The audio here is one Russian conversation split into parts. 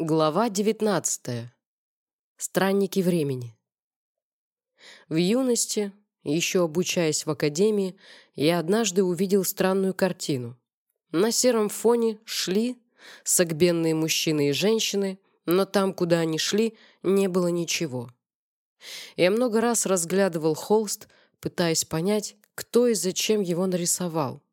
Глава 19. Странники времени. В юности, еще обучаясь в академии, я однажды увидел странную картину. На сером фоне шли согбенные мужчины и женщины, но там, куда они шли, не было ничего. Я много раз разглядывал холст, пытаясь понять, кто и зачем его нарисовал.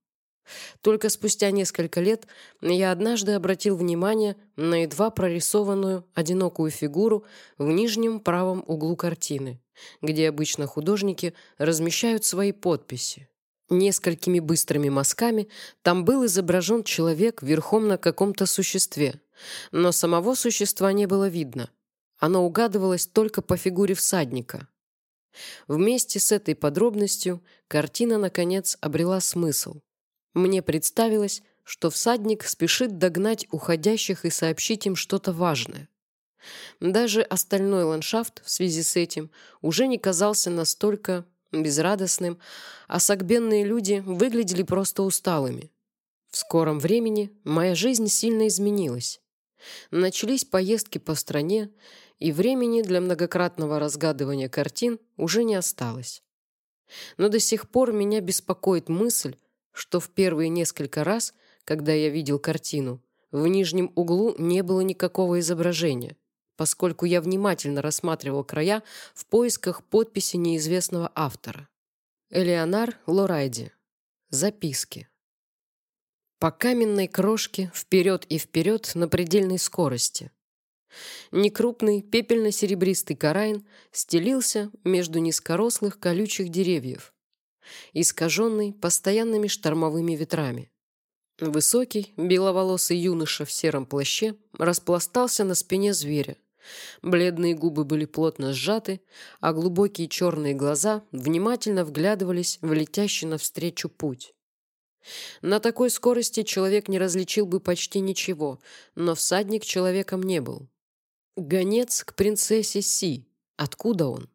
Только спустя несколько лет я однажды обратил внимание на едва прорисованную одинокую фигуру в нижнем правом углу картины, где обычно художники размещают свои подписи. Несколькими быстрыми мазками там был изображен человек верхом на каком-то существе, но самого существа не было видно. Оно угадывалось только по фигуре всадника. Вместе с этой подробностью картина, наконец, обрела смысл. Мне представилось, что всадник спешит догнать уходящих и сообщить им что-то важное. Даже остальной ландшафт в связи с этим уже не казался настолько безрадостным, а согбенные люди выглядели просто усталыми. В скором времени моя жизнь сильно изменилась. Начались поездки по стране, и времени для многократного разгадывания картин уже не осталось. Но до сих пор меня беспокоит мысль, что в первые несколько раз, когда я видел картину, в нижнем углу не было никакого изображения, поскольку я внимательно рассматривал края в поисках подписи неизвестного автора. Элеонар Лорайди. Записки. По каменной крошке вперед и вперед на предельной скорости. Некрупный пепельно-серебристый карайн стелился между низкорослых колючих деревьев, искаженный постоянными штормовыми ветрами. Высокий, беловолосый юноша в сером плаще распластался на спине зверя. Бледные губы были плотно сжаты, а глубокие черные глаза внимательно вглядывались в летящий навстречу путь. На такой скорости человек не различил бы почти ничего, но всадник человеком не был. Гонец к принцессе Си. Откуда он?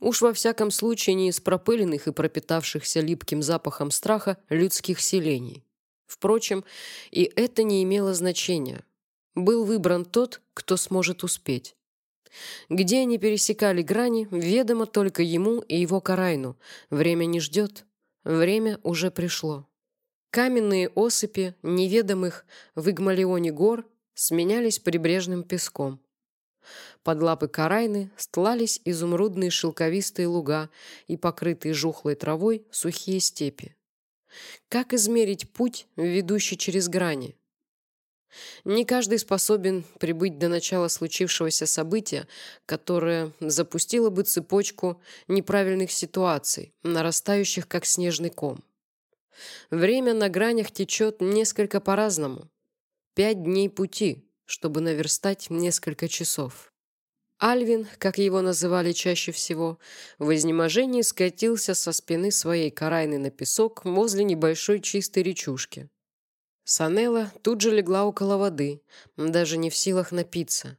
Уж во всяком случае не из пропыленных и пропитавшихся липким запахом страха людских селений. Впрочем, и это не имело значения. Был выбран тот, кто сможет успеть. Где они пересекали грани, ведомо только ему и его Карайну. Время не ждет. Время уже пришло. Каменные осыпи неведомых в Игмалионе гор сменялись прибрежным песком. Под лапы карайны стлались изумрудные шелковистые луга и покрытые жухлой травой сухие степи. Как измерить путь, ведущий через грани? Не каждый способен прибыть до начала случившегося события, которое запустило бы цепочку неправильных ситуаций, нарастающих как снежный ком. Время на гранях течет несколько по-разному. Пять дней пути, чтобы наверстать несколько часов. Альвин, как его называли чаще всего, в изнеможении скатился со спины своей карайны на песок возле небольшой чистой речушки. Санела тут же легла около воды, даже не в силах напиться.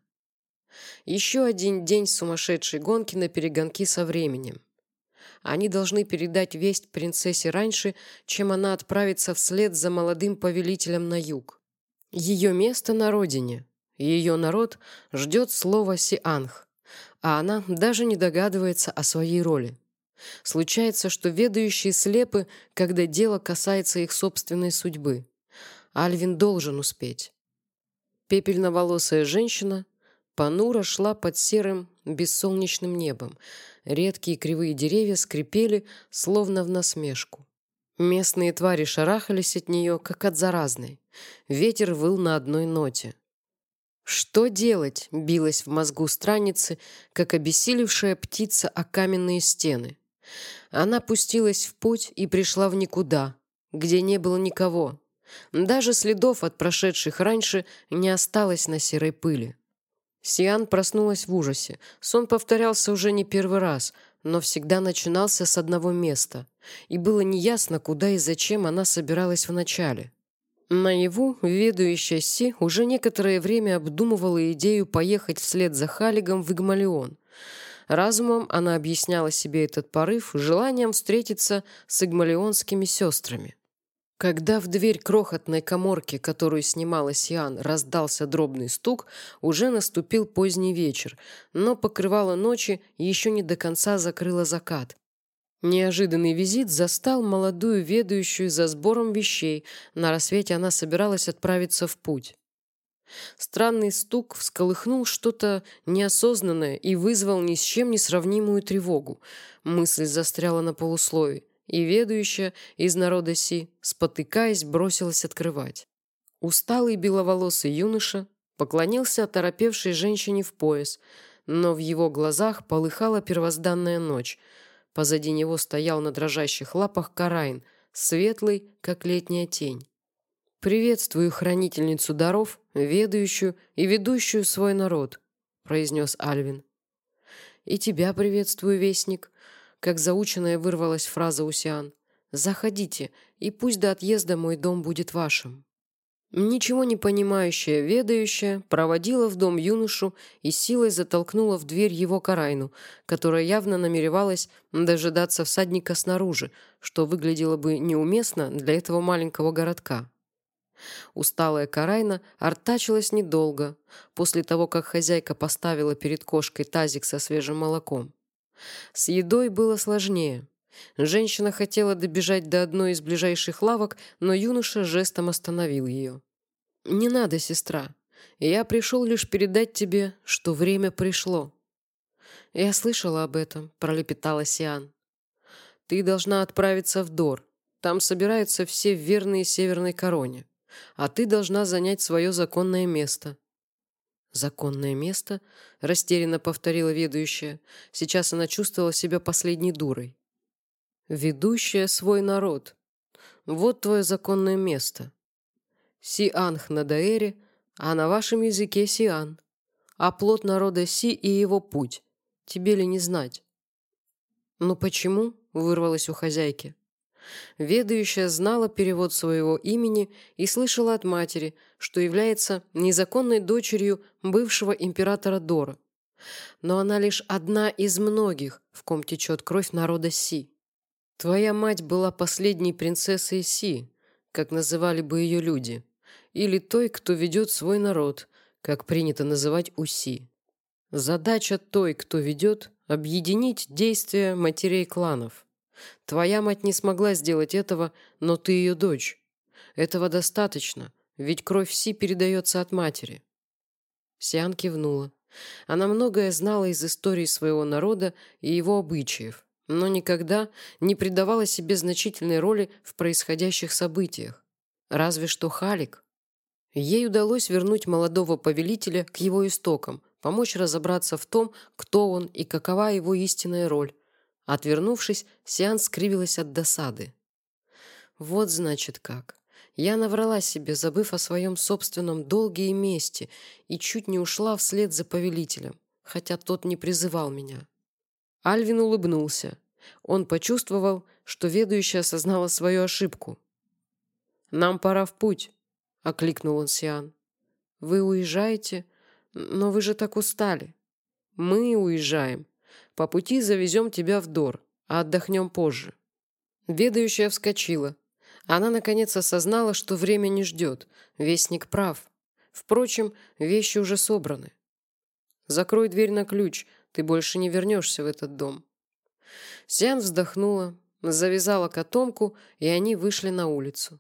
Еще один день сумасшедшей гонки на перегонки со временем. Они должны передать весть принцессе раньше, чем она отправится вслед за молодым повелителем на юг. Ее место на родине. Ее народ ждет слова «сианг», а она даже не догадывается о своей роли. Случается, что ведающие слепы, когда дело касается их собственной судьбы. Альвин должен успеть. Пепельноволосая женщина понуро шла под серым бессолнечным небом. Редкие кривые деревья скрипели, словно в насмешку. Местные твари шарахались от нее, как от заразной. Ветер выл на одной ноте. Что делать, билась в мозгу страницы, как обессилевшая птица о каменные стены. Она пустилась в путь и пришла в никуда, где не было никого. Даже следов от прошедших раньше не осталось на серой пыли. Сиан проснулась в ужасе. Сон повторялся уже не первый раз, но всегда начинался с одного места, и было неясно, куда и зачем она собиралась вначале. Наяву ведущая Си уже некоторое время обдумывала идею поехать вслед за Халигом в Игмалион. Разумом она объясняла себе этот порыв желанием встретиться с игмалионскими сестрами. Когда в дверь крохотной коморки, которую снимала Сиан, раздался дробный стук, уже наступил поздний вечер, но покрывало ночи еще не до конца закрыло закат. Неожиданный визит застал молодую ведущую за сбором вещей. На рассвете она собиралась отправиться в путь. Странный стук всколыхнул что-то неосознанное и вызвал ни с чем не сравнимую тревогу. Мысль застряла на полуслове и ведущая из народа Си, спотыкаясь, бросилась открывать. Усталый беловолосый юноша поклонился оторопевшей женщине в пояс, но в его глазах полыхала первозданная ночь. Позади него стоял на дрожащих лапах Карайн, светлый, как летняя тень. «Приветствую хранительницу даров, ведающую и ведущую свой народ», — произнес Альвин. «И тебя приветствую, вестник», как заученная вырвалась фраза Усиан. «Заходите, и пусть до отъезда мой дом будет вашим». Ничего не понимающая, ведающая, проводила в дом юношу и силой затолкнула в дверь его Карайну, которая явно намеревалась дожидаться всадника снаружи, что выглядело бы неуместно для этого маленького городка. Усталая Карайна артачилась недолго, после того, как хозяйка поставила перед кошкой тазик со свежим молоком. С едой было сложнее. Женщина хотела добежать до одной из ближайших лавок, но юноша жестом остановил ее. «Не надо, сестра. Я пришел лишь передать тебе, что время пришло». «Я слышала об этом», — пролепетала Сиан. «Ты должна отправиться в Дор. Там собираются все верные Северной Короне. А ты должна занять свое законное место. «Законное место?» — растерянно повторила ведущая. Сейчас она чувствовала себя последней дурой. «Ведущая свой народ. Вот твое законное место. Сианх на Даэре, а на вашем языке Сиан. А плод народа Си и его путь. Тебе ли не знать?» «Ну почему?» — вырвалось у хозяйки. Ведающая знала перевод своего имени и слышала от матери, что является незаконной дочерью бывшего императора Дора. Но она лишь одна из многих, в ком течет кровь народа Си. Твоя мать была последней принцессой Си, как называли бы ее люди, или той, кто ведет свой народ, как принято называть Уси. Задача той, кто ведет, объединить действия матерей кланов. Твоя мать не смогла сделать этого, но ты ее дочь. Этого достаточно, ведь кровь Си передается от матери». Сиан кивнула. Она многое знала из истории своего народа и его обычаев, но никогда не придавала себе значительной роли в происходящих событиях. Разве что Халик. Ей удалось вернуть молодого повелителя к его истокам, помочь разобраться в том, кто он и какова его истинная роль, Отвернувшись, Сиан скривилась от досады. Вот значит как. Я наврала себе, забыв о своем собственном долге и мести, и чуть не ушла вслед за повелителем, хотя тот не призывал меня. Альвин улыбнулся. Он почувствовал, что ведущая осознала свою ошибку. «Нам пора в путь», — окликнул он Сиан. «Вы уезжаете? Но вы же так устали». «Мы уезжаем», по пути завезем тебя в Дор, а отдохнем позже». Ведающая вскочила. Она, наконец, осознала, что время не ждет. Вестник прав. Впрочем, вещи уже собраны. «Закрой дверь на ключ, ты больше не вернешься в этот дом». Сиан вздохнула, завязала котомку, и они вышли на улицу.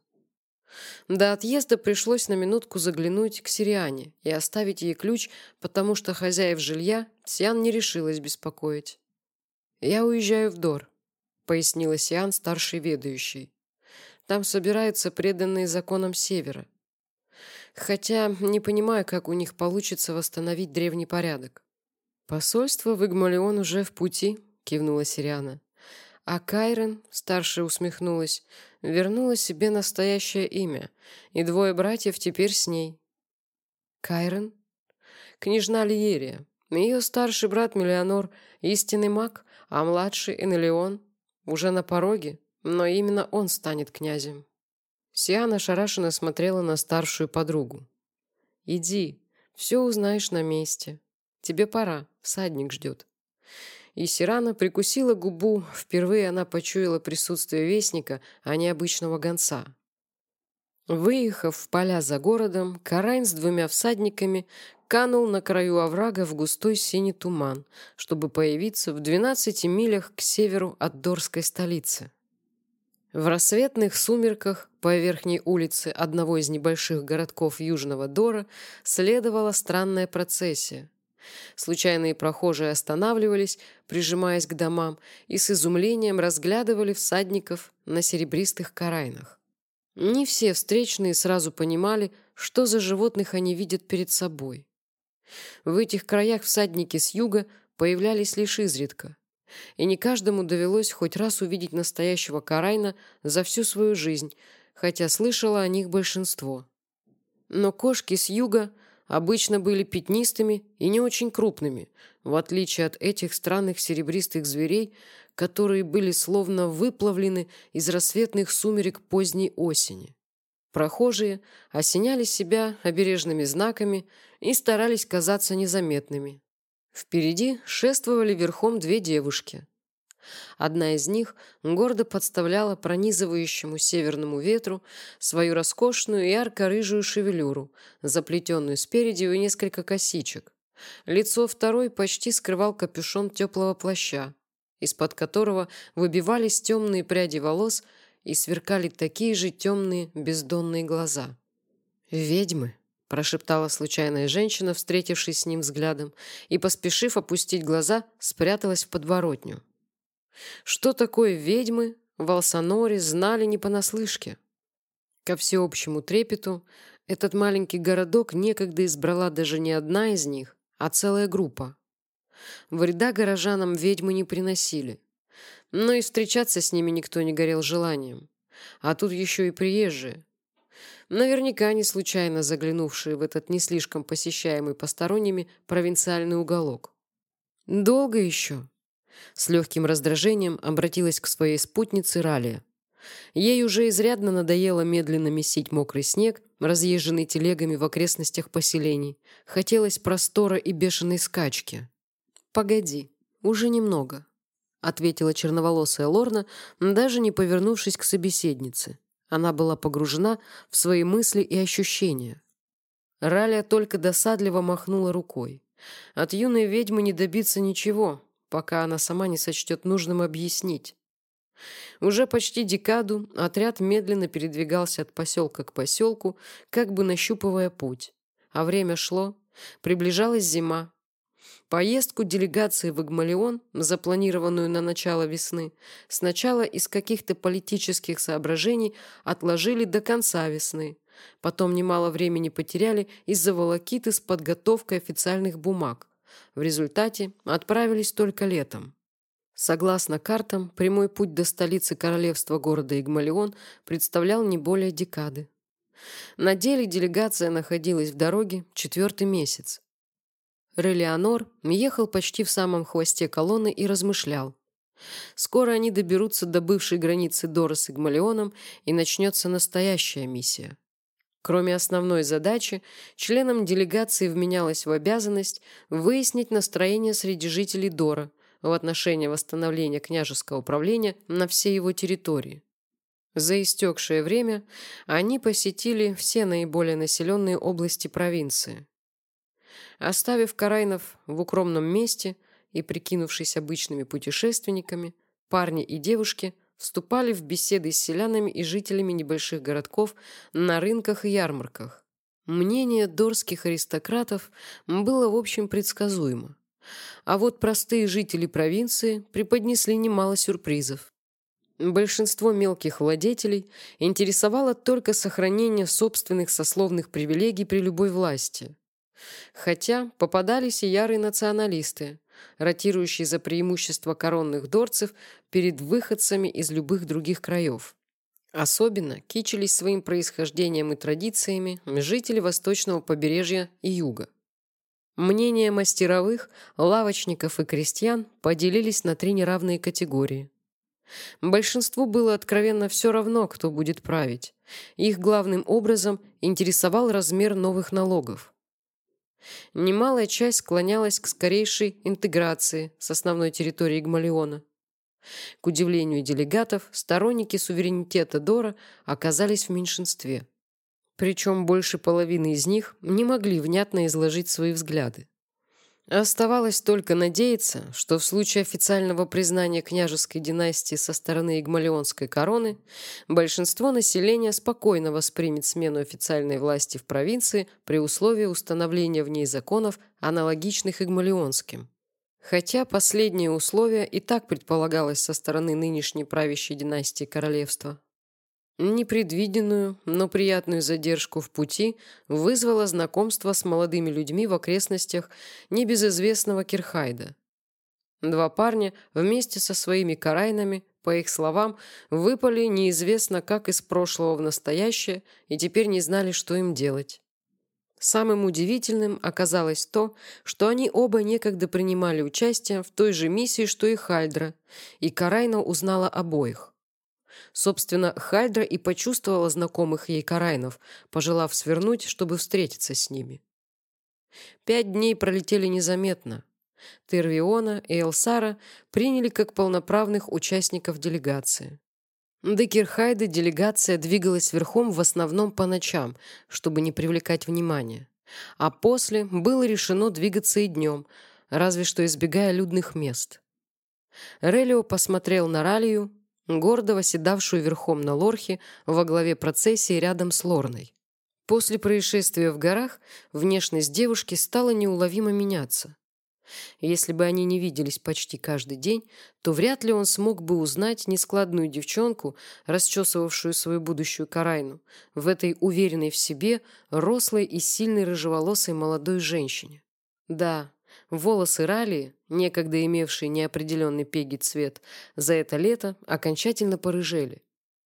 До отъезда пришлось на минутку заглянуть к Сириане и оставить ей ключ, потому что хозяев жилья Сиан не решилась беспокоить. «Я уезжаю в Дор», — пояснила Сиан, старший ведающий. «Там собираются преданные законам Севера. Хотя не понимаю, как у них получится восстановить древний порядок». «Посольство в Игмалион уже в пути», — кивнула Сириана. А Кайрен, старшая усмехнулась, вернула себе настоящее имя, и двое братьев теперь с ней. Кайрен? Княжна Лиерия. Ее старший брат Миллионор – истинный маг, а младший Энелион уже на пороге, но именно он станет князем. Сиана шарашенно смотрела на старшую подругу. «Иди, все узнаешь на месте. Тебе пора, всадник ждет». И Сирана прикусила губу. Впервые она почуяла присутствие вестника, а не обычного гонца. Выехав в поля за городом, Карайн с двумя всадниками канул на краю оврага в густой синий туман, чтобы появиться в 12 милях к северу от Дорской столицы. В рассветных сумерках по верхней улице одного из небольших городков Южного Дора следовала странная процессия. Случайные прохожие останавливались, прижимаясь к домам, и с изумлением разглядывали всадников на серебристых карайнах. Не все встречные сразу понимали, что за животных они видят перед собой. В этих краях всадники с юга появлялись лишь изредка, и не каждому довелось хоть раз увидеть настоящего Карайна за всю свою жизнь, хотя слышало о них большинство. Но кошки с юга обычно были пятнистыми и не очень крупными, в отличие от этих странных серебристых зверей, которые были словно выплавлены из рассветных сумерек поздней осени. Прохожие осеняли себя обережными знаками и старались казаться незаметными. Впереди шествовали верхом две девушки. Одна из них гордо подставляла пронизывающему северному ветру свою роскошную ярко-рыжую шевелюру, заплетенную спереди в несколько косичек. Лицо второй почти скрывал капюшон теплого плаща, из-под которого выбивались темные пряди волос и сверкали такие же темные бездонные глаза. «Ведьмы», — прошептала случайная женщина, встретившись с ним взглядом, и, поспешив опустить глаза, спряталась в подворотню. Что такое ведьмы, в Алсаноре знали не понаслышке. Ко всеобщему трепету этот маленький городок некогда избрала даже не одна из них, а целая группа. Вреда горожанам ведьмы не приносили. Но и встречаться с ними никто не горел желанием. А тут еще и приезжие. Наверняка не случайно заглянувшие в этот не слишком посещаемый посторонними провинциальный уголок. «Долго еще?» С легким раздражением обратилась к своей спутнице Ралия. Ей уже изрядно надоело медленно месить мокрый снег, разъезженный телегами в окрестностях поселений. Хотелось простора и бешеной скачки. «Погоди, уже немного», — ответила черноволосая Лорна, даже не повернувшись к собеседнице. Она была погружена в свои мысли и ощущения. Ралия только досадливо махнула рукой. От юной ведьмы не добиться ничего, пока она сама не сочтет нужным объяснить. Уже почти декаду отряд медленно передвигался от поселка к поселку, как бы нащупывая путь. А время шло, приближалась зима, Поездку делегации в Игмалион, запланированную на начало весны, сначала из каких-то политических соображений отложили до конца весны. Потом немало времени потеряли из-за волокиты с подготовкой официальных бумаг. В результате отправились только летом. Согласно картам, прямой путь до столицы королевства города Игмалион представлял не более декады. На деле делегация находилась в дороге четвертый месяц. Релеонор ехал почти в самом хвосте колонны и размышлял. Скоро они доберутся до бывшей границы Дора с Игмалионом, и начнется настоящая миссия. Кроме основной задачи, членам делегации вменялось в обязанность выяснить настроение среди жителей Дора в отношении восстановления княжеского управления на всей его территории. За истекшее время они посетили все наиболее населенные области провинции. Оставив Карайнов в укромном месте и прикинувшись обычными путешественниками, парни и девушки вступали в беседы с селянами и жителями небольших городков на рынках и ярмарках. Мнение дорских аристократов было в общем предсказуемо. А вот простые жители провинции преподнесли немало сюрпризов. Большинство мелких владетелей интересовало только сохранение собственных сословных привилегий при любой власти. Хотя попадались и ярые националисты, ротирующие за преимущество коронных дорцев перед выходцами из любых других краев. Особенно кичились своим происхождением и традициями жители восточного побережья и юга. Мнения мастеровых, лавочников и крестьян поделились на три неравные категории. Большинству было откровенно все равно, кто будет править. Их главным образом интересовал размер новых налогов. Немалая часть склонялась к скорейшей интеграции с основной территорией Гмалиона. К удивлению делегатов, сторонники суверенитета Дора оказались в меньшинстве. Причем больше половины из них не могли внятно изложить свои взгляды. Оставалось только надеяться, что в случае официального признания княжеской династии со стороны Игмалионской короны большинство населения спокойно воспримет смену официальной власти в провинции при условии установления в ней законов, аналогичных Игмалионским. Хотя последнее условие и так предполагалось со стороны нынешней правящей династии королевства. Непредвиденную, но приятную задержку в пути вызвало знакомство с молодыми людьми в окрестностях небезызвестного Кирхайда. Два парня вместе со своими карайнами, по их словам, выпали неизвестно как из прошлого в настоящее и теперь не знали, что им делать. Самым удивительным оказалось то, что они оба некогда принимали участие в той же миссии, что и Хальдра, и Карайна узнала обоих. Собственно, Хальдра и почувствовала знакомых ей Карайнов, пожелав свернуть, чтобы встретиться с ними. Пять дней пролетели незаметно. Тервиона и Элсара приняли как полноправных участников делегации. До Кирхайда делегация двигалась верхом в основном по ночам, чтобы не привлекать внимания. А после было решено двигаться и днем, разве что избегая людных мест. Релио посмотрел на Ралию, гордо восседавшую верхом на лорхе во главе процессии рядом с Лорной. После происшествия в горах внешность девушки стала неуловимо меняться. Если бы они не виделись почти каждый день, то вряд ли он смог бы узнать нескладную девчонку, расчесывавшую свою будущую Карайну, в этой уверенной в себе, рослой и сильной рыжеволосой молодой женщине. Да, волосы Ралии, некогда имевшие неопределенный пеги цвет, за это лето окончательно порыжели.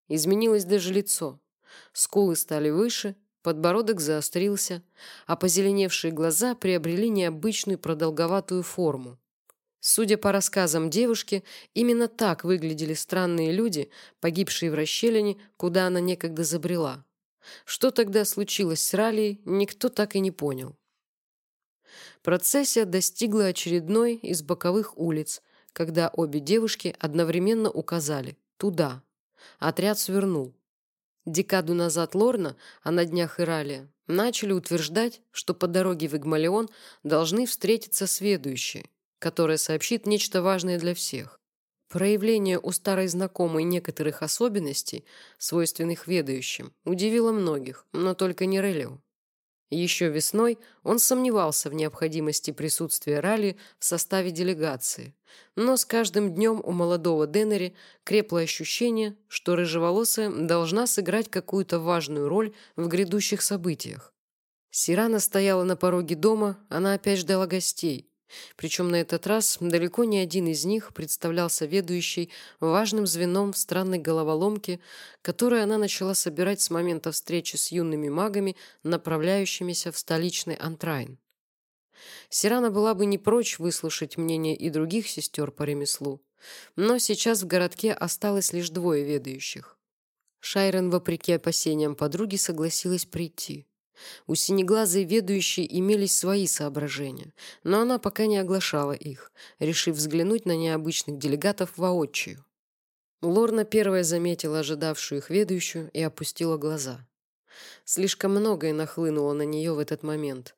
Изменилось даже лицо. Скулы стали выше, подбородок заострился, а позеленевшие глаза приобрели необычную продолговатую форму. Судя по рассказам девушки, именно так выглядели странные люди, погибшие в расщелине, куда она некогда забрела. Что тогда случилось с Ралией, никто так и не понял. Процессия достигла очередной из боковых улиц, когда обе девушки одновременно указали «туда». Отряд свернул. Декаду назад Лорна, а на днях Иралия, начали утверждать, что по дороге в Игмалион должны встретиться сведущие, которая сообщит нечто важное для всех. Проявление у старой знакомой некоторых особенностей, свойственных ведающим, удивило многих, но только не Релио. Еще весной он сомневался в необходимости присутствия Ралли в составе делегации, но с каждым днем у молодого Деннери крепло ощущение, что рыжеволосая должна сыграть какую-то важную роль в грядущих событиях. Сирана стояла на пороге дома, она опять ждала гостей. Причем на этот раз далеко не один из них представлялся ведущей важным звеном в странной головоломке, которую она начала собирать с момента встречи с юными магами, направляющимися в столичный Антрайн. Сирана была бы не прочь выслушать мнение и других сестер по ремеслу, но сейчас в городке осталось лишь двое ведающих. Шайрен, вопреки опасениям подруги, согласилась прийти. У синеглазой ведущей имелись свои соображения, но она пока не оглашала их, решив взглянуть на необычных делегатов воочию. Лорна первая заметила ожидавшую их ведущую и опустила глаза. Слишком многое нахлынуло на нее в этот момент.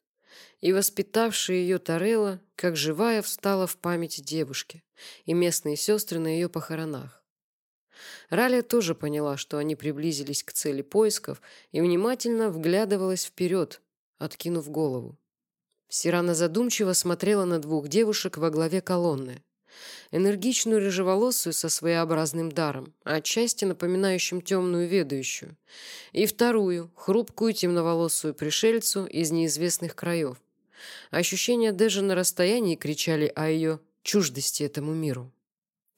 И воспитавшая ее Тарелла, как живая, встала в памяти девушки и местные сестры на ее похоронах. Ралия тоже поняла, что они приблизились к цели поисков и внимательно вглядывалась вперед, откинув голову. Сирана задумчиво смотрела на двух девушек во главе колонны. Энергичную рыжеволосую со своеобразным даром, отчасти напоминающим темную ведущую, и вторую, хрупкую темноволосую пришельцу из неизвестных краев. Ощущения даже на расстоянии кричали о ее чуждости этому миру.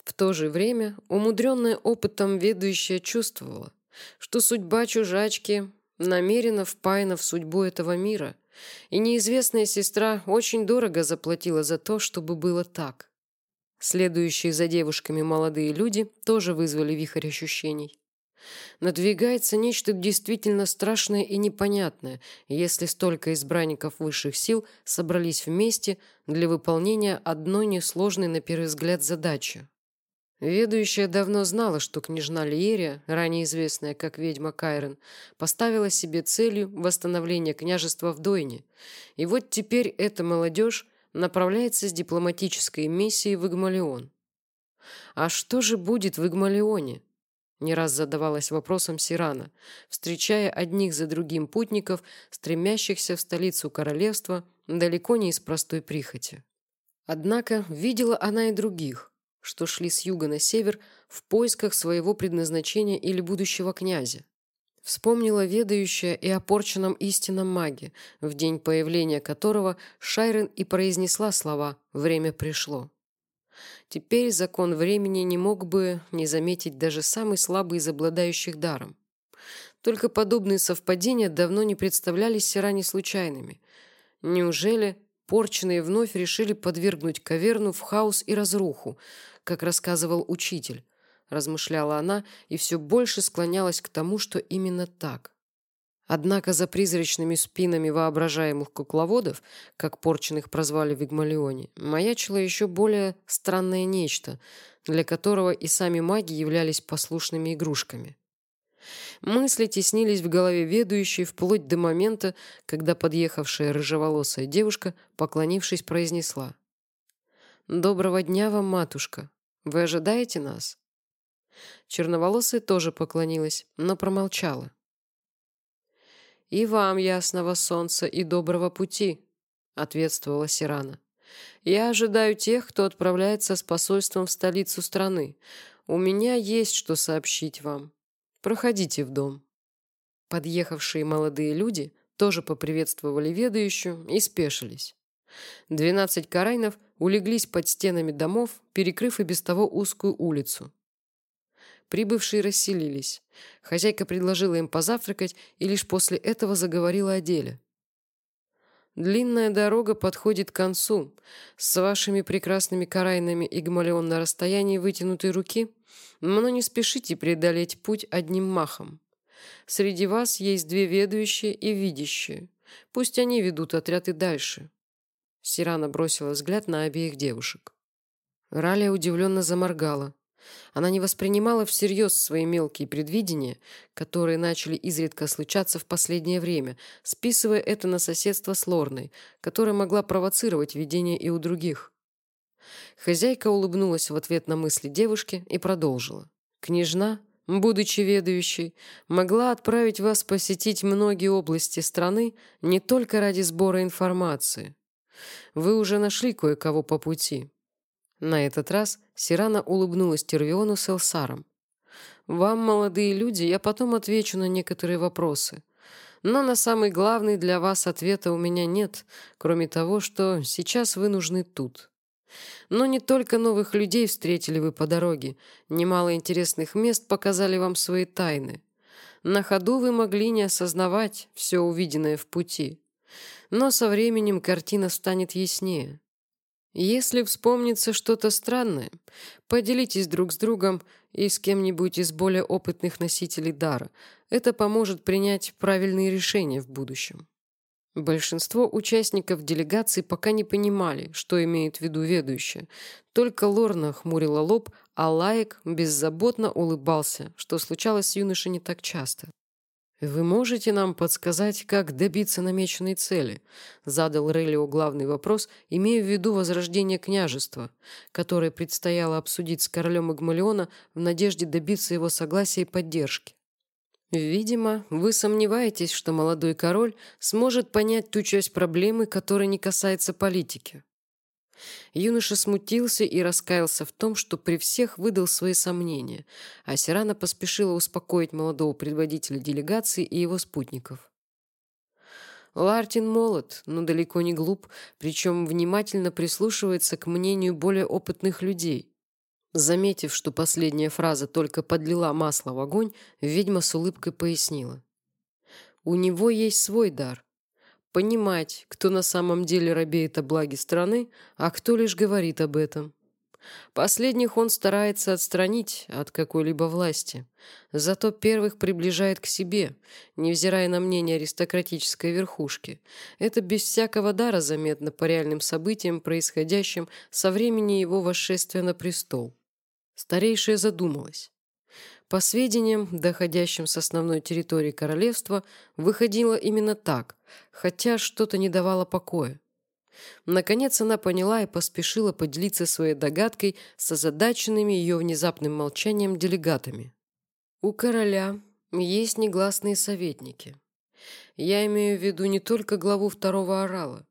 В то же время умудренная опытом ведущая чувствовала, что судьба чужачки намеренно впаяна в судьбу этого мира, и неизвестная сестра очень дорого заплатила за то, чтобы было так. Следующие за девушками молодые люди тоже вызвали вихрь ощущений. Надвигается нечто действительно страшное и непонятное, если столько избранников высших сил собрались вместе для выполнения одной несложной на первый взгляд задачи. Ведущая давно знала, что княжна Лиерия, ранее известная как ведьма Кайрон, поставила себе целью восстановление княжества в Дойне. И вот теперь эта молодежь направляется с дипломатической миссией в Игмалион. А что же будет в Игмалионе? Не раз задавалась вопросом Сирана, встречая одних за другим путников, стремящихся в столицу королевства, далеко не из простой прихоти. Однако видела она и других, что шли с юга на север в поисках своего предназначения или будущего князя. Вспомнила ведающая и о порченном истинном маге, в день появления которого Шайрен и произнесла слова «время пришло». Теперь закон времени не мог бы не заметить даже самый слабый из обладающих даром. Только подобные совпадения давно не представлялись Сиране случайными. Неужели порченные вновь решили подвергнуть каверну в хаос и разруху, как рассказывал учитель. Размышляла она и все больше склонялась к тому, что именно так. Однако за призрачными спинами воображаемых кукловодов, как порченных прозвали в Игмалионе, маячило еще более странное нечто, для которого и сами маги являлись послушными игрушками. Мысли теснились в голове ведущей вплоть до момента, когда подъехавшая рыжеволосая девушка, поклонившись, произнесла «Доброго дня вам, матушка!» Вы ожидаете нас?» Черноволосая тоже поклонилась, но промолчала. «И вам ясного солнца и доброго пути», — ответствовала Сирана. «Я ожидаю тех, кто отправляется с посольством в столицу страны. У меня есть что сообщить вам. Проходите в дом». Подъехавшие молодые люди тоже поприветствовали ведающую и спешились. Двенадцать карайнов улеглись под стенами домов, перекрыв и без того узкую улицу. Прибывшие расселились. Хозяйка предложила им позавтракать и лишь после этого заговорила о деле. «Длинная дорога подходит к концу. С вашими прекрасными карайнами и гмалеон на расстоянии вытянутой руки, но не спешите преодолеть путь одним махом. Среди вас есть две ведущие и видящие. Пусть они ведут отряд и дальше. Сирана бросила взгляд на обеих девушек. Ралия удивленно заморгала. Она не воспринимала всерьез свои мелкие предвидения, которые начали изредка случаться в последнее время, списывая это на соседство с Лорной, которая могла провоцировать видение и у других. Хозяйка улыбнулась в ответ на мысли девушки и продолжила. «Княжна, будучи ведающей, могла отправить вас посетить многие области страны не только ради сбора информации, вы уже нашли кое-кого по пути». На этот раз Сирана улыбнулась Тервиону с Элсаром. «Вам, молодые люди, я потом отвечу на некоторые вопросы. Но на самый главный для вас ответа у меня нет, кроме того, что сейчас вы нужны тут». Но не только новых людей встретили вы по дороге. Немало интересных мест показали вам свои тайны. На ходу вы могли не осознавать все увиденное в пути. Но со временем картина станет яснее. Если вспомнится что-то странное, поделитесь друг с другом и с кем-нибудь из более опытных носителей дара. Это поможет принять правильные решения в будущем. Большинство участников делегации пока не понимали, что имеет в виду ведущая. Только Лорна хмурила лоб, а Лаек беззаботно улыбался, что случалось с юношей не так часто. «Вы можете нам подсказать, как добиться намеченной цели?» Задал Релио главный вопрос, имея в виду возрождение княжества, которое предстояло обсудить с королем Игмалиона в надежде добиться его согласия и поддержки. «Видимо, вы сомневаетесь, что молодой король сможет понять ту часть проблемы, которая не касается политики. Юноша смутился и раскаялся в том, что при всех выдал свои сомнения, а Сирана поспешила успокоить молодого предводителя делегации и его спутников. Лартин молод, но далеко не глуп, причем внимательно прислушивается к мнению более опытных людей. Заметив, что последняя фраза только подлила масло в огонь, ведьма с улыбкой пояснила. «У него есть свой дар, Понимать, кто на самом деле робеет о благе страны, а кто лишь говорит об этом. Последних он старается отстранить от какой-либо власти. Зато первых приближает к себе, невзирая на мнение аристократической верхушки. Это без всякого дара заметно по реальным событиям, происходящим со времени его восшествия на престол. Старейшая задумалась. По сведениям, доходящим с основной территории королевства, выходило именно так, хотя что-то не давало покоя. Наконец она поняла и поспешила поделиться своей догадкой с озадаченными ее внезапным молчанием делегатами. У короля есть негласные советники. Я имею в виду не только главу второго орала.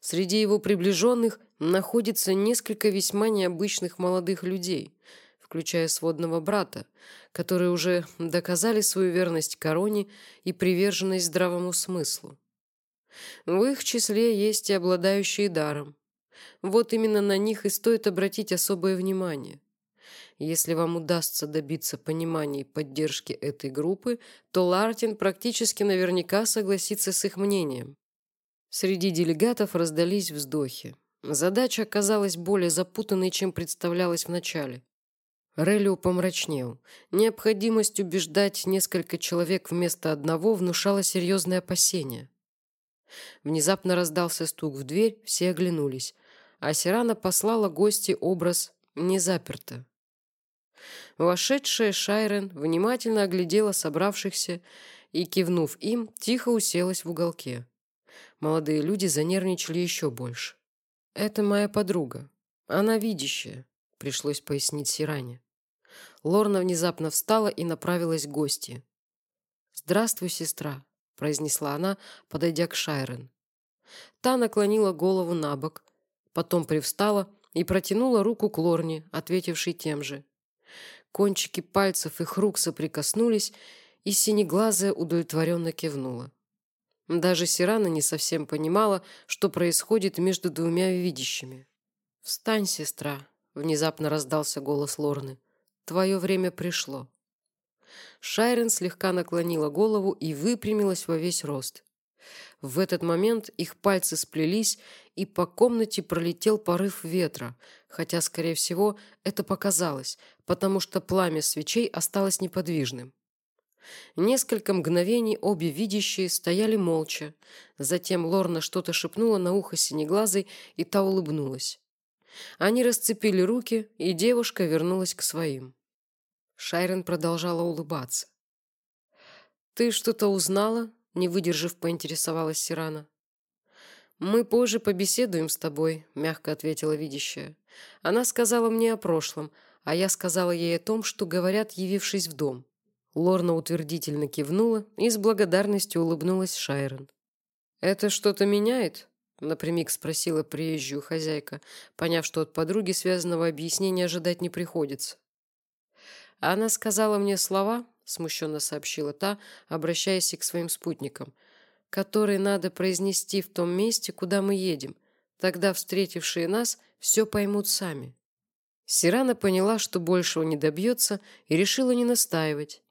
Среди его приближенных находится несколько весьма необычных молодых людей, включая сводного брата, которые уже доказали свою верность короне и приверженность здравому смыслу. В их числе есть и обладающие даром. Вот именно на них и стоит обратить особое внимание. Если вам удастся добиться понимания и поддержки этой группы, то Лартин практически наверняка согласится с их мнением. Среди делегатов раздались вздохи. Задача оказалась более запутанной, чем представлялась вначале. Релио помрачнел. Необходимость убеждать несколько человек вместо одного внушала серьезные опасения. Внезапно раздался стук в дверь, все оглянулись, а Сирана послала гости образ «не заперто». Вошедшая Шайрен внимательно оглядела собравшихся и, кивнув им, тихо уселась в уголке. Молодые люди занервничали еще больше. «Это моя подруга. Она видящая», — пришлось пояснить Сиране. Лорна внезапно встала и направилась к гости. «Здравствуй, сестра», — произнесла она, подойдя к Шайрен. Та наклонила голову на бок, потом привстала и протянула руку к Лорне, ответившей тем же. Кончики пальцев их рук соприкоснулись, и синеглазая удовлетворенно кивнула. Даже Сирана не совсем понимала, что происходит между двумя видящими. «Встань, сестра», — внезапно раздался голос Лорны. «Твое время пришло». Шайрен слегка наклонила голову и выпрямилась во весь рост. В этот момент их пальцы сплелись, и по комнате пролетел порыв ветра, хотя, скорее всего, это показалось, потому что пламя свечей осталось неподвижным. Несколько мгновений обе видящие стояли молча. Затем Лорна что-то шепнула на ухо синеглазой, и та улыбнулась. Они расцепили руки, и девушка вернулась к своим. Шайрен продолжала улыбаться. «Ты что-то узнала?» — не выдержав, поинтересовалась Сирана. «Мы позже побеседуем с тобой», — мягко ответила видящая. Она сказала мне о прошлом, а я сказала ей о том, что говорят, явившись в дом. Лорна утвердительно кивнула и с благодарностью улыбнулась Шайрон. «Это что-то меняет?» — напрямик спросила приезжую хозяйка, поняв, что от подруги связанного объяснения ожидать не приходится. «Она сказала мне слова», — смущенно сообщила та, обращаясь и к своим спутникам, «которые надо произнести в том месте, куда мы едем. Тогда встретившие нас все поймут сами». Сирана поняла, что большего не добьется, и решила не настаивать.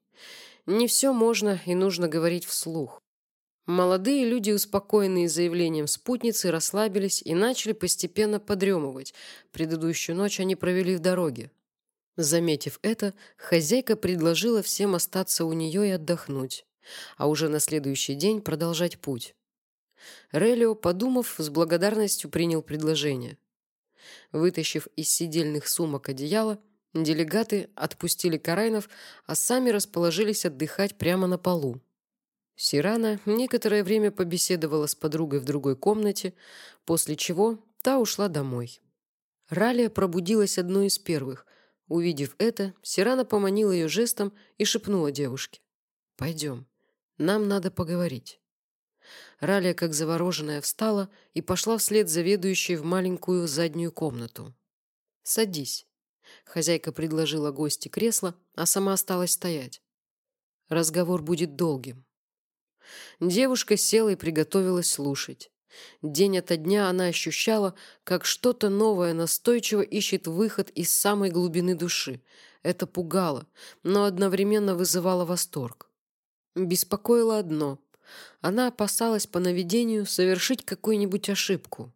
Не все можно и нужно говорить вслух. Молодые люди, успокоенные заявлением спутницы, расслабились и начали постепенно подремывать. Предыдущую ночь они провели в дороге. Заметив это, хозяйка предложила всем остаться у нее и отдохнуть, а уже на следующий день продолжать путь. Релио, подумав, с благодарностью принял предложение. Вытащив из сидельных сумок одеяло, Делегаты отпустили Карайнов, а сами расположились отдыхать прямо на полу. Сирана некоторое время побеседовала с подругой в другой комнате, после чего та ушла домой. Ралия пробудилась одной из первых. Увидев это, Сирана поманила ее жестом и шепнула девушке. «Пойдем, нам надо поговорить». Ралия, как завороженная, встала и пошла вслед за ведущей в маленькую заднюю комнату. «Садись», Хозяйка предложила гости кресло, а сама осталась стоять. Разговор будет долгим. Девушка села и приготовилась слушать. День ото дня она ощущала, как что-то новое настойчиво ищет выход из самой глубины души. Это пугало, но одновременно вызывало восторг. Беспокоило одно. Она опасалась по наведению совершить какую-нибудь ошибку.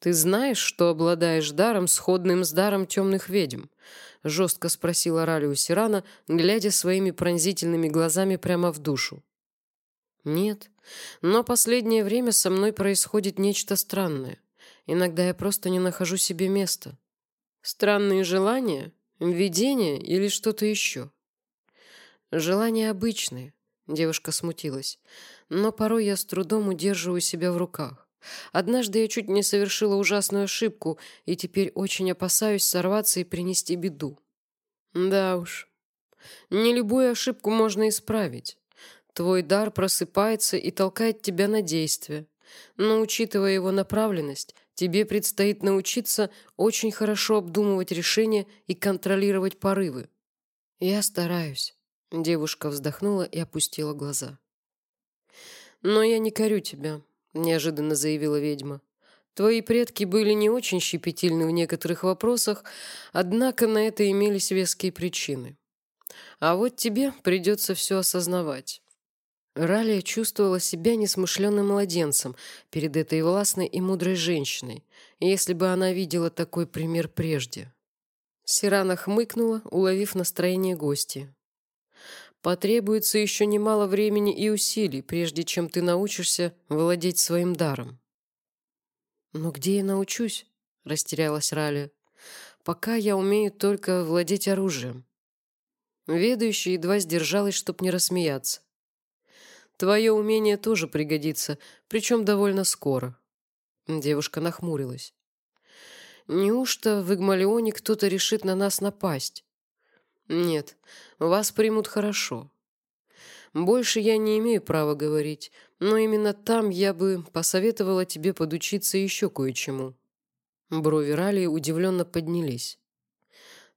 «Ты знаешь, что обладаешь даром, сходным с даром темных ведьм?» — жестко спросила Ралли у Сирана, глядя своими пронзительными глазами прямо в душу. «Нет, но последнее время со мной происходит нечто странное. Иногда я просто не нахожу себе места». «Странные желания?» — Видение или что-то еще? Желания обычные, девушка смутилась, но порой я с трудом удерживаю себя в руках. Однажды я чуть не совершила ужасную ошибку и теперь очень опасаюсь сорваться и принести беду. Да уж, не любую ошибку можно исправить. Твой дар просыпается и толкает тебя на действие. Но, учитывая его направленность, тебе предстоит научиться очень хорошо обдумывать решения и контролировать порывы. Я стараюсь. Девушка вздохнула и опустила глаза. Но я не корю тебя, неожиданно заявила ведьма. Твои предки были не очень щепетильны в некоторых вопросах, однако на это имелись веские причины. А вот тебе придется все осознавать. Ралия чувствовала себя несмышленным младенцем перед этой властной и мудрой женщиной, если бы она видела такой пример прежде. Сирана хмыкнула, уловив настроение гости. «Потребуется еще немало времени и усилий, прежде чем ты научишься владеть своим даром». «Но где я научусь?» – растерялась Ралия. «Пока я умею только владеть оружием». Ведущая едва сдержалась, чтоб не рассмеяться. Твое умение тоже пригодится, причем довольно скоро». Девушка нахмурилась. «Неужто в Игмалионе кто-то решит на нас напасть?» «Нет, вас примут хорошо. Больше я не имею права говорить, но именно там я бы посоветовала тебе подучиться еще кое-чему». Брови Ралии удивленно поднялись.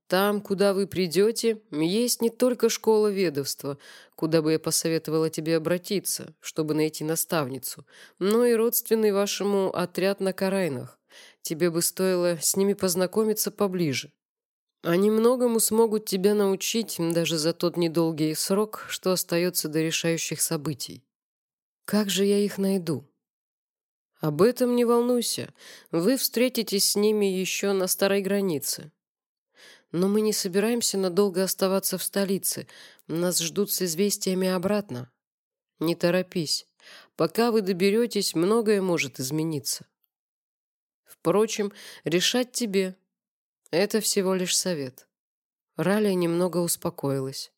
Там, куда вы придете, есть не только школа ведовства, куда бы я посоветовала тебе обратиться, чтобы найти наставницу, но и родственный вашему отряд на Карайнах. Тебе бы стоило с ними познакомиться поближе. Они многому смогут тебя научить даже за тот недолгий срок, что остается до решающих событий. Как же я их найду? Об этом не волнуйся. Вы встретитесь с ними еще на старой границе. Но мы не собираемся надолго оставаться в столице. Нас ждут с известиями обратно. Не торопись. Пока вы доберетесь, многое может измениться. Впрочем, решать тебе. Это всего лишь совет. Ралия немного успокоилась.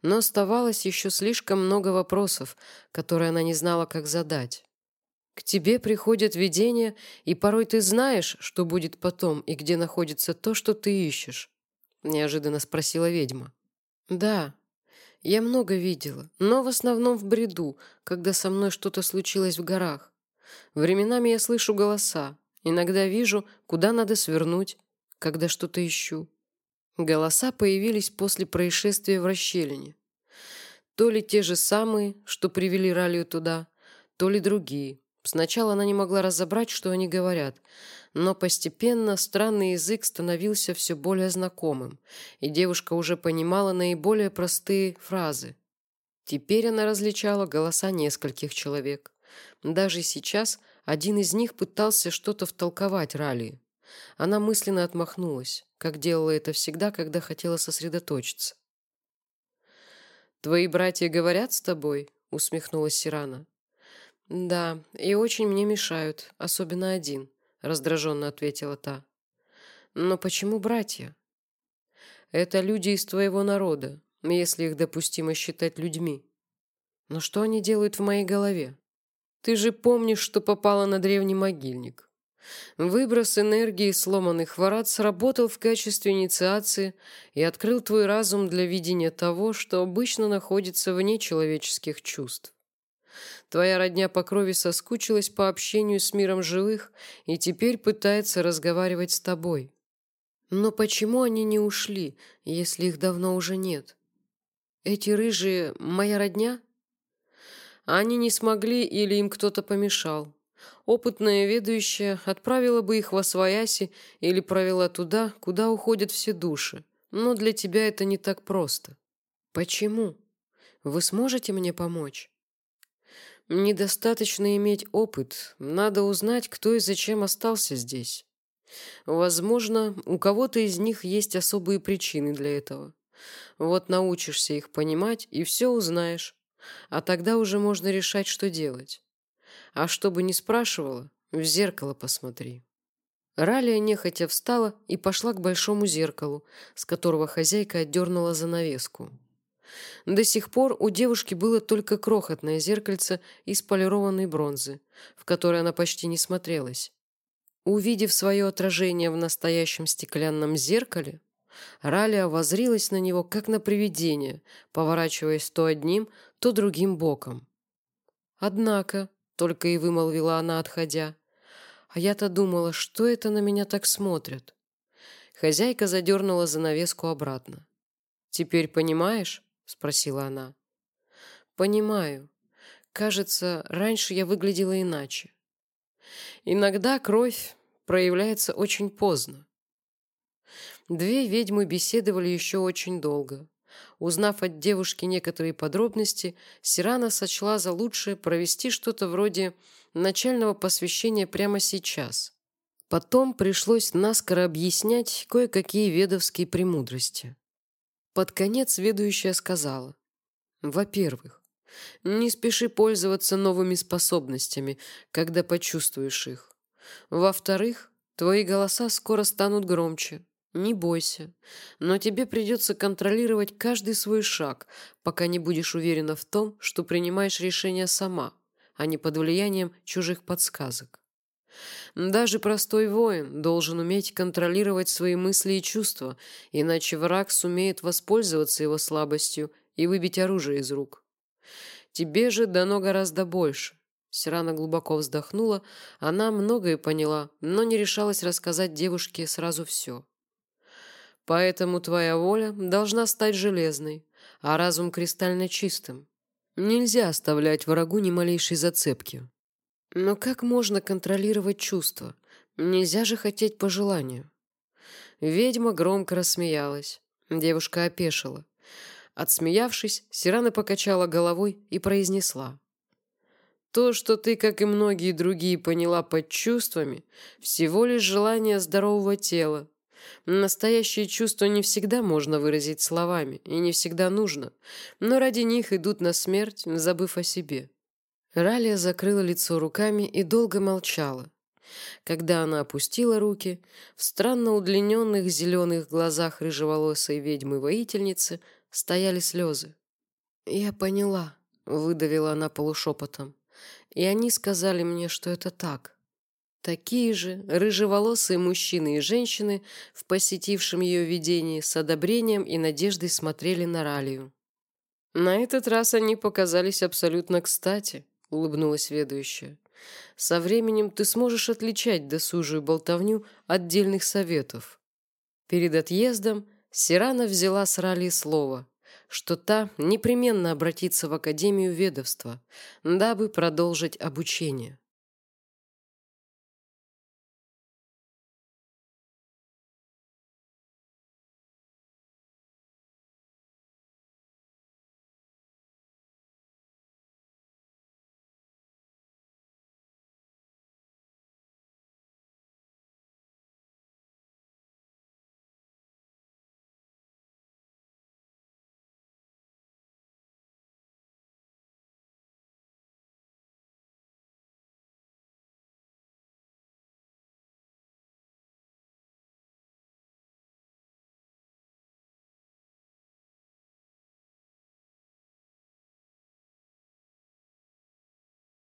Но оставалось еще слишком много вопросов, которые она не знала, как задать. К тебе приходят видения, и порой ты знаешь, что будет потом и где находится то, что ты ищешь неожиданно спросила ведьма. Да, я много видела, но в основном в бреду, когда со мной что-то случилось в горах. Временами я слышу голоса, иногда вижу, куда надо свернуть, когда что-то ищу. Голоса появились после происшествия в расщелине. То ли те же самые, что привели Ралию туда, то ли другие. Сначала она не могла разобрать, что они говорят, но постепенно странный язык становился все более знакомым, и девушка уже понимала наиболее простые фразы. Теперь она различала голоса нескольких человек. Даже сейчас один из них пытался что-то втолковать Ралии. Она мысленно отмахнулась, как делала это всегда, когда хотела сосредоточиться. «Твои братья говорят с тобой?» — усмехнулась Сирана. «Да, и очень мне мешают, особенно один», — раздраженно ответила та. «Но почему братья?» «Это люди из твоего народа, если их допустимо считать людьми. Но что они делают в моей голове? Ты же помнишь, что попала на древний могильник. Выброс энергии сломанных ворот сработал в качестве инициации и открыл твой разум для видения того, что обычно находится вне человеческих чувств. Твоя родня по крови соскучилась по общению с миром живых и теперь пытается разговаривать с тобой. Но почему они не ушли, если их давно уже нет? Эти рыжие — моя родня? Они не смогли или им кто-то помешал. Опытная ведущая отправила бы их во свояси или провела туда, куда уходят все души. Но для тебя это не так просто. Почему? Вы сможете мне помочь? Недостаточно иметь опыт, надо узнать, кто и зачем остался здесь. Возможно, у кого-то из них есть особые причины для этого. Вот научишься их понимать и все узнаешь, а тогда уже можно решать, что делать. А чтобы не спрашивала, в зеркало посмотри. Ралия нехотя встала и пошла к большому зеркалу, с которого хозяйка отдернула занавеску. До сих пор у девушки было только крохотное зеркальце из полированной бронзы, в которое она почти не смотрелась. Увидев свое отражение в настоящем стеклянном зеркале, Ралия возрилась на него, как на привидение, поворачиваясь то одним, то другим боком. «Однако», — только и вымолвила она, отходя, «а я-то думала, что это на меня так смотрят». Хозяйка задернула занавеску обратно. «Теперь понимаешь?» — спросила она. «Понимаю. Кажется, раньше я выглядела иначе. Иногда кровь проявляется очень поздно. Две ведьмы беседовали еще очень долго. Узнав от девушки некоторые подробности, Сирана сочла за лучшее провести что-то вроде начального посвящения прямо сейчас. Потом пришлось наскоро объяснять кое-какие ведовские премудрости. Под конец ведущая сказала, «Во-первых, не спеши пользоваться новыми способностями, когда почувствуешь их. Во-вторых, твои голоса скоро станут громче, не бойся, но тебе придется контролировать каждый свой шаг, пока не будешь уверена в том, что принимаешь решение сама, а не под влиянием чужих подсказок. Даже простой воин должен уметь контролировать свои мысли и чувства, иначе враг сумеет воспользоваться его слабостью и выбить оружие из рук. Тебе же дано гораздо больше. Сирана глубоко вздохнула, она многое поняла, но не решалась рассказать девушке сразу все. Поэтому твоя воля должна стать железной, а разум кристально чистым. Нельзя оставлять врагу ни малейшей зацепки. Но как можно контролировать чувства? Нельзя же хотеть по желанию. Ведьма громко рассмеялась. Девушка опешила. Отсмеявшись, Сирана покачала головой и произнесла. «То, что ты, как и многие другие, поняла под чувствами, всего лишь желание здорового тела, Настоящие чувства не всегда можно выразить словами, и не всегда нужно, но ради них идут на смерть, забыв о себе. Ралия закрыла лицо руками и долго молчала. Когда она опустила руки, в странно удлиненных зеленых глазах рыжеволосой ведьмы-воительницы стояли слезы. «Я поняла», — выдавила она полушепотом, — «и они сказали мне, что это так». Такие же рыжеволосые мужчины и женщины в посетившем ее видении с одобрением и надеждой смотрели на Ралию. «На этот раз они показались абсолютно кстати», — улыбнулась ведущая. «Со временем ты сможешь отличать досужую болтовню отдельных советов». Перед отъездом Сирана взяла с Ралии слово, что та непременно обратится в Академию ведовства, дабы продолжить обучение.